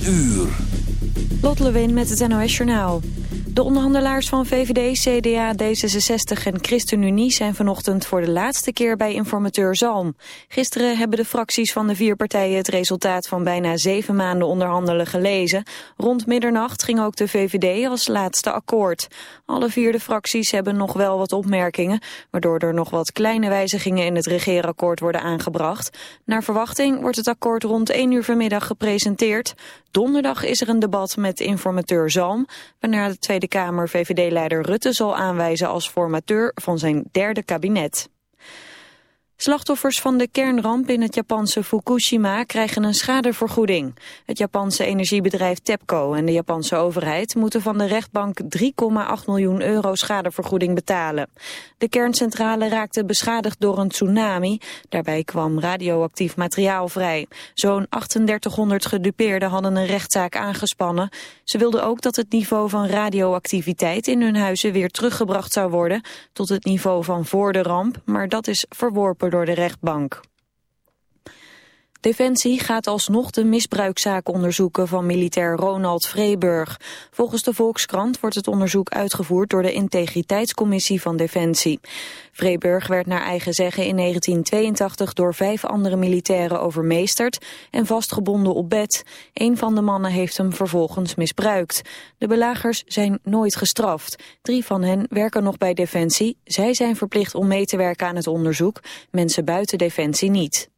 uur. Lot met het NOS Journaal. De onderhandelaars van VVD, CDA, D66 en ChristenUnie zijn vanochtend voor de laatste keer bij informateur Zalm. Gisteren hebben de fracties van de vier partijen het resultaat van bijna zeven maanden onderhandelen gelezen. Rond middernacht ging ook de VVD als laatste akkoord. Alle vier de fracties hebben nog wel wat opmerkingen, waardoor er nog wat kleine wijzigingen in het regeerakkoord worden aangebracht. Naar verwachting wordt het akkoord rond 1 uur vanmiddag gepresenteerd. Donderdag is er een debat met informateur Zalm, waarna de Tweede Kamer VVD-leider Rutte zal aanwijzen als formateur van zijn derde kabinet. Slachtoffers van de kernramp in het Japanse Fukushima krijgen een schadevergoeding. Het Japanse energiebedrijf TEPCO en de Japanse overheid moeten van de rechtbank 3,8 miljoen euro schadevergoeding betalen. De kerncentrale raakte beschadigd door een tsunami. Daarbij kwam radioactief materiaal vrij. Zo'n 3800 gedupeerden hadden een rechtszaak aangespannen. Ze wilden ook dat het niveau van radioactiviteit in hun huizen weer teruggebracht zou worden tot het niveau van voor de ramp, maar dat is verworpen door de rechtbank. Defensie gaat alsnog de misbruikzaak onderzoeken van militair Ronald Vreeburg. Volgens de Volkskrant wordt het onderzoek uitgevoerd door de Integriteitscommissie van Defensie. Vreeburg werd naar eigen zeggen in 1982 door vijf andere militairen overmeesterd en vastgebonden op bed. Een van de mannen heeft hem vervolgens misbruikt. De belagers zijn nooit gestraft. Drie van hen werken nog bij Defensie. Zij zijn verplicht om mee te werken aan het onderzoek. Mensen buiten Defensie niet.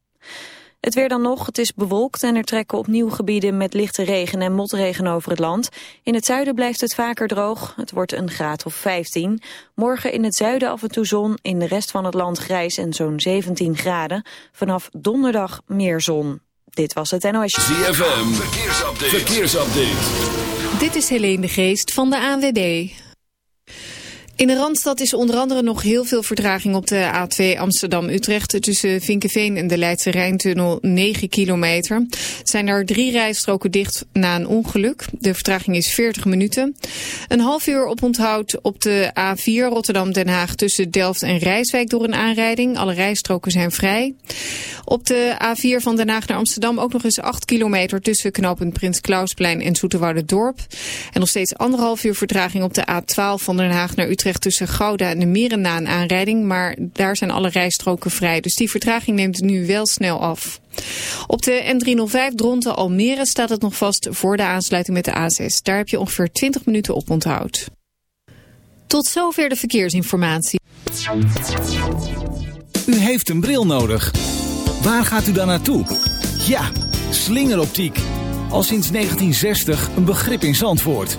Het weer dan nog, het is bewolkt en er trekken opnieuw gebieden met lichte regen en motregen over het land. In het zuiden blijft het vaker droog, het wordt een graad of 15. Morgen in het zuiden af en toe zon, in de rest van het land grijs en zo'n 17 graden. Vanaf donderdag meer zon. Dit was het NOS. ZFM, verkeersupdate. verkeersupdate. Dit is Helene de Geest van de ANWB. In de Randstad is onder andere nog heel veel vertraging op de A2 Amsterdam-Utrecht. Tussen Vinkenveen en de Leidse Rijntunnel 9 kilometer. Zijn er drie rijstroken dicht na een ongeluk. De vertraging is 40 minuten. Een half uur op onthoud op de A4 Rotterdam-Den Haag tussen Delft en Rijswijk door een aanrijding. Alle rijstroken zijn vrij. Op de A4 van Den Haag naar Amsterdam ook nog eens 8 kilometer tussen knooppunt Prins Klausplein en Dorp. En nog steeds anderhalf uur vertraging op de A12 van Den Haag naar Utrecht tussen Gouda en de Meren na een aanrijding. Maar daar zijn alle rijstroken vrij. Dus die vertraging neemt nu wel snel af. Op de N305 Dronten Almere staat het nog vast voor de aansluiting met de A6. Daar heb je ongeveer 20 minuten op onthoud. Tot zover de verkeersinformatie. U heeft een bril nodig. Waar gaat u dan naartoe? Ja, slingeroptiek. Al sinds 1960 een begrip in Zandvoort.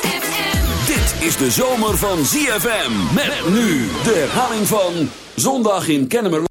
Is de zomer van ZFM. Met nu de herhaling van Zondag in Kennemer.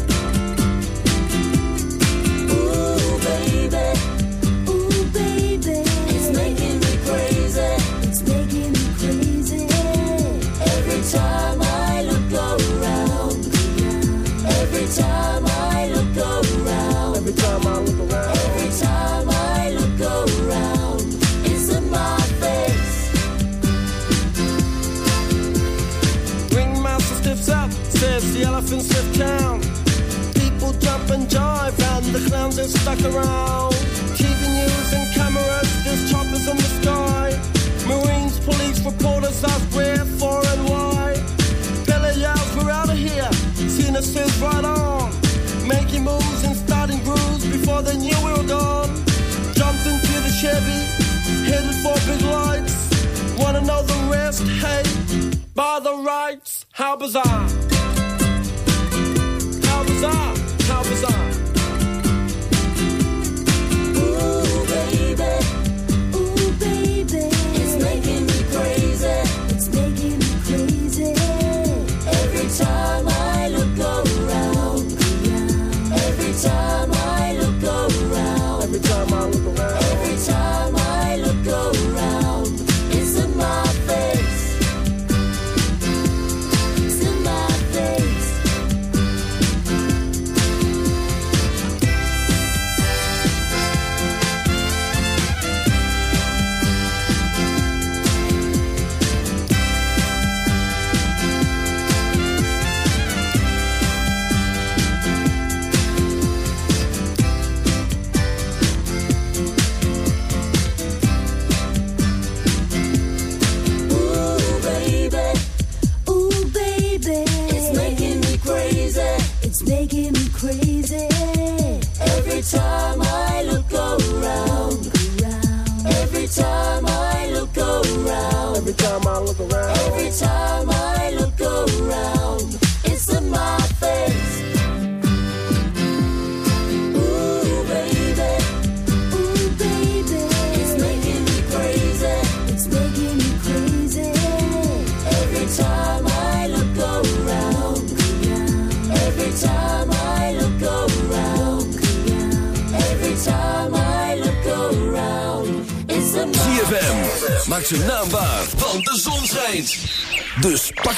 time I look around, every time I look around, every time I look around, it's in my face. Ringmaster says the. People jump and and the clowns are stuck around. TV news and cameras, there's choppers in the sky. Marines, police, reporters are with. four big lights. Wanna know the rest? Hey, by the rights, how bizarre! How bizarre!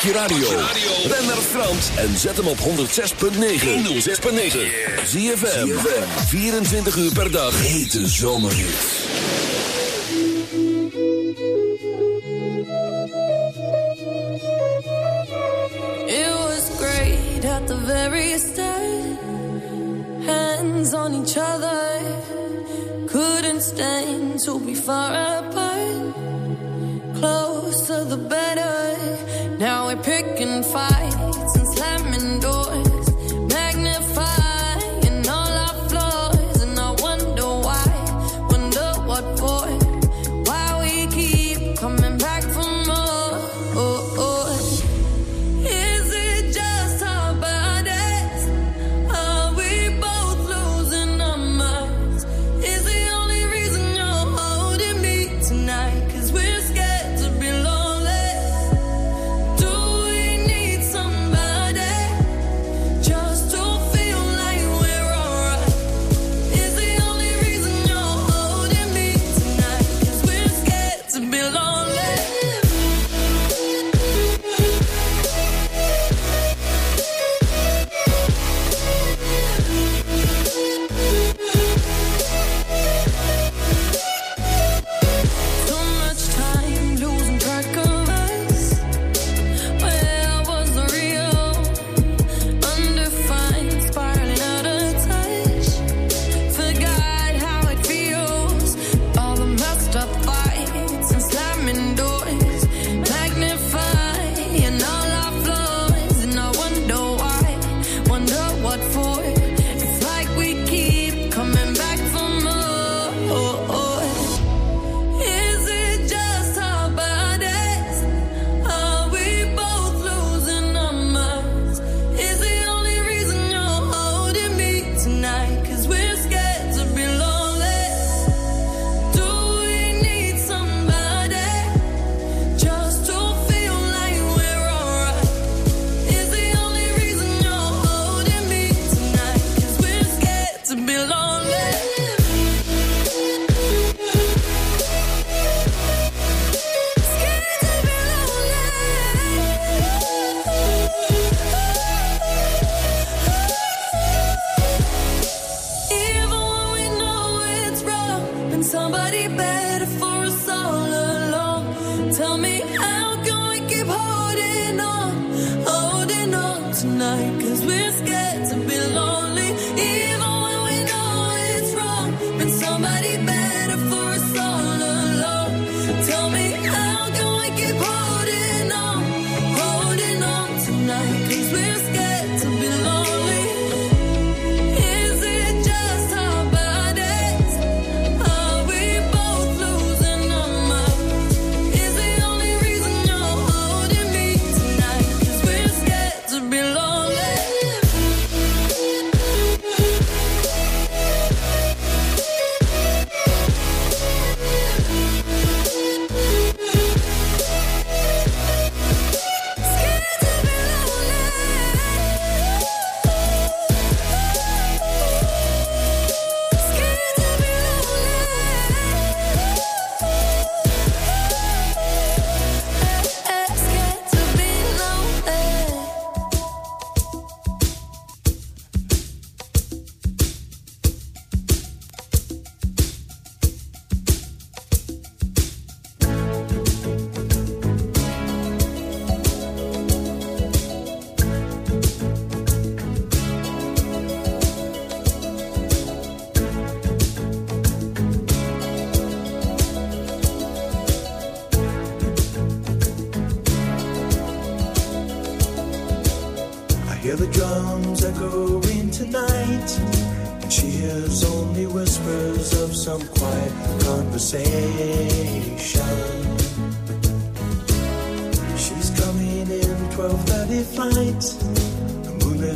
je radio. Ben naar Frans en zet hem op 106.9. 106.9. Zie je 24 uur per dag. Hete zomerhits. It was great at the very start. Hands on each other. Couldn't stand to be far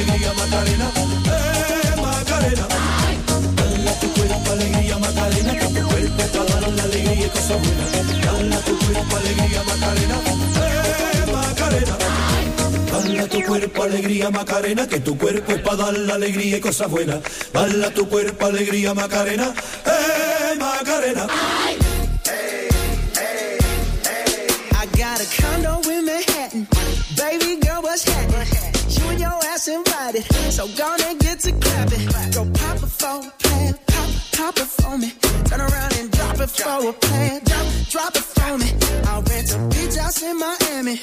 Alegría Macarena, eh Macarena. Dala tu cuerpo alegría Macarena, que tu cuerpo es para dar la alegría y cosas buenas. Dala tu cuerpo alegría Macarena, eh Macarena. Dala tu cuerpo alegría Macarena, que tu cuerpo es para dar la alegría y cosas buenas. Dala tu cuerpo alegría Macarena, eh Macarena. Ass invited. So gonna get to clapping. Go pop it for a plan. Pop, pop it for me. Turn around and drop it for a plan. Drop, drop it for me. I'll rent a beach house in Miami.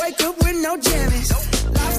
Wake up with no jammies.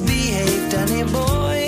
misbehaved, honey boy.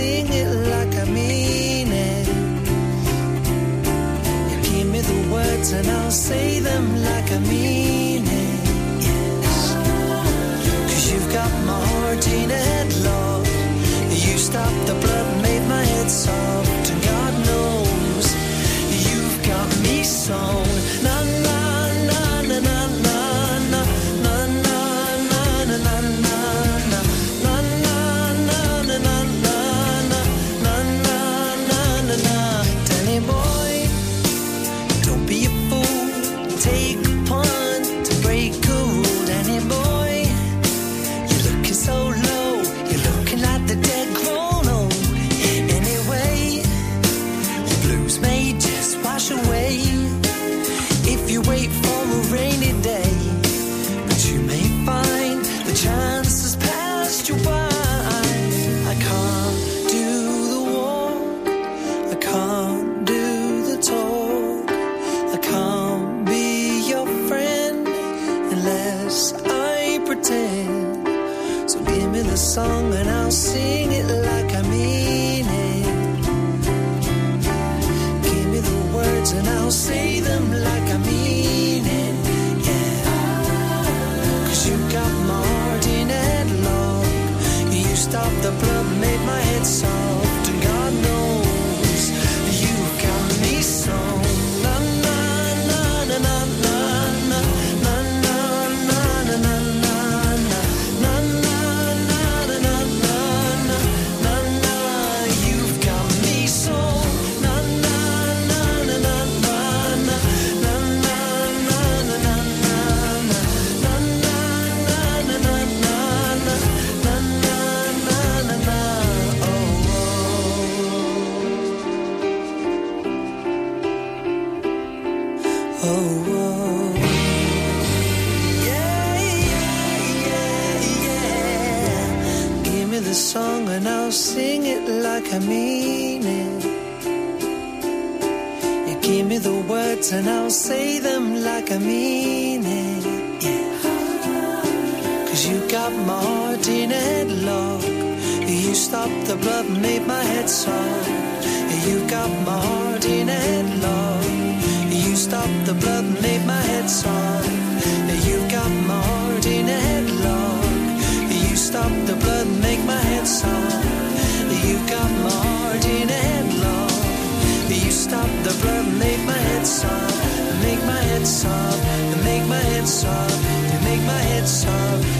sing it like I mean it. You give me the words and I heart in a headlock. You stopped the blood and made my head soft. You got my heart in a headlock. You stopped the blood made my head soft. You got my heart in a headlock. You stopped the blood and make my head soft. You got my heart in a headlock. You stopped the blood and make my head soft. Make my head soft. Make my head soft. Make my head soft.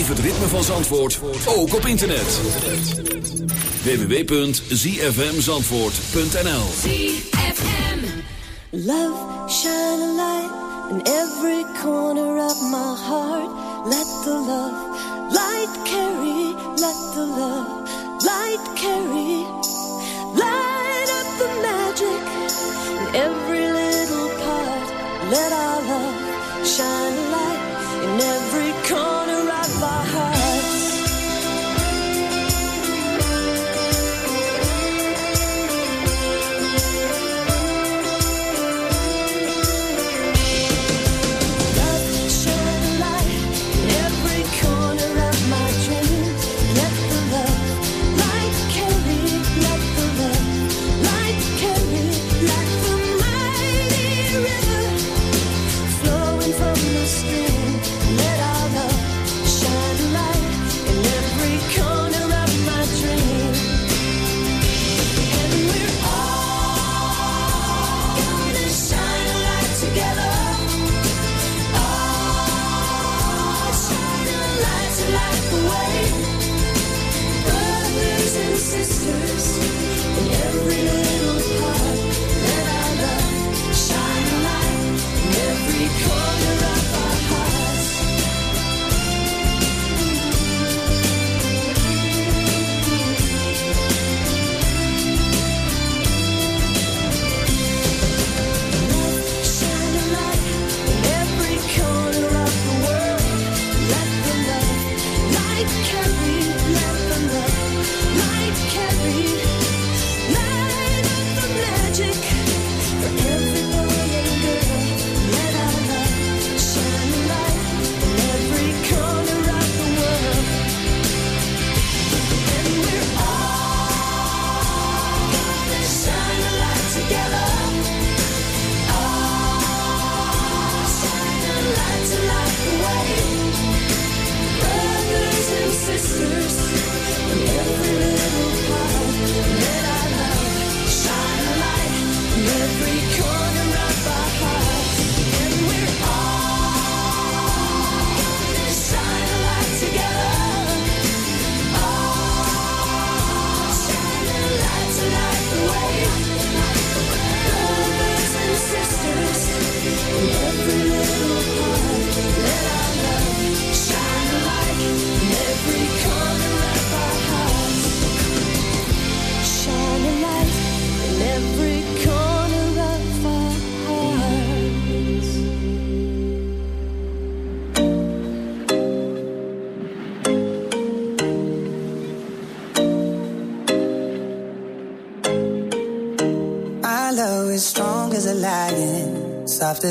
Beleef het ritme van Zandvoort ook op internet. www.zfmzandvoort.nl Love, shine a light in every corner of my heart. Let the love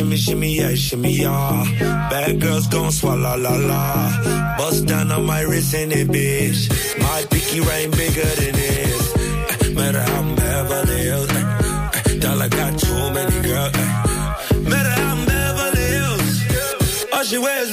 shimmy, shimmy, yeah, shimmy, yeah. Bad girls gon' swallow la la. Bust down on my wrist in it, bitch. My pinky ring bigger than this. Uh, matter how I'm Beverly Hills. Uh, dollar got too many girls. Matter how I'm Beverly Hills. All she wears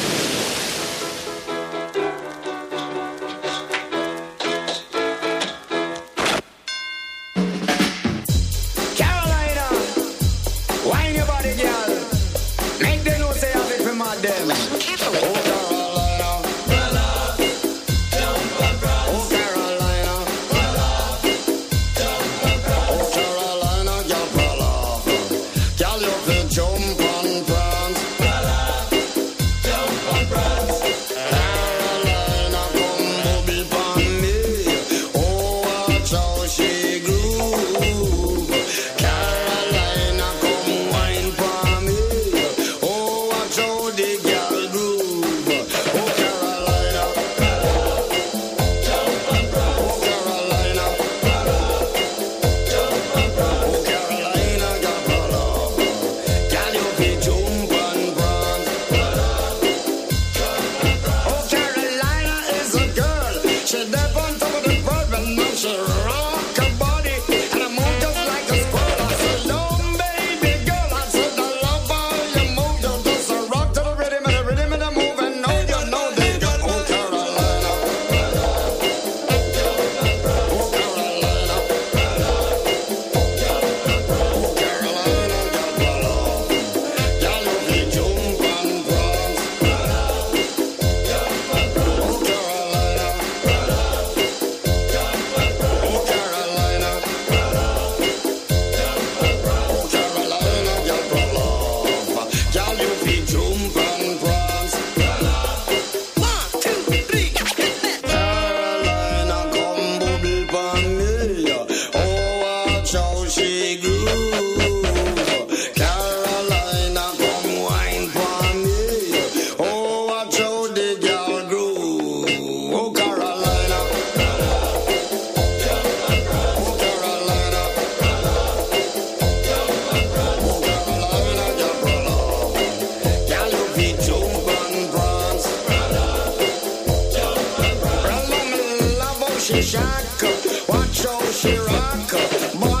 She shock. Watch how she rock. Body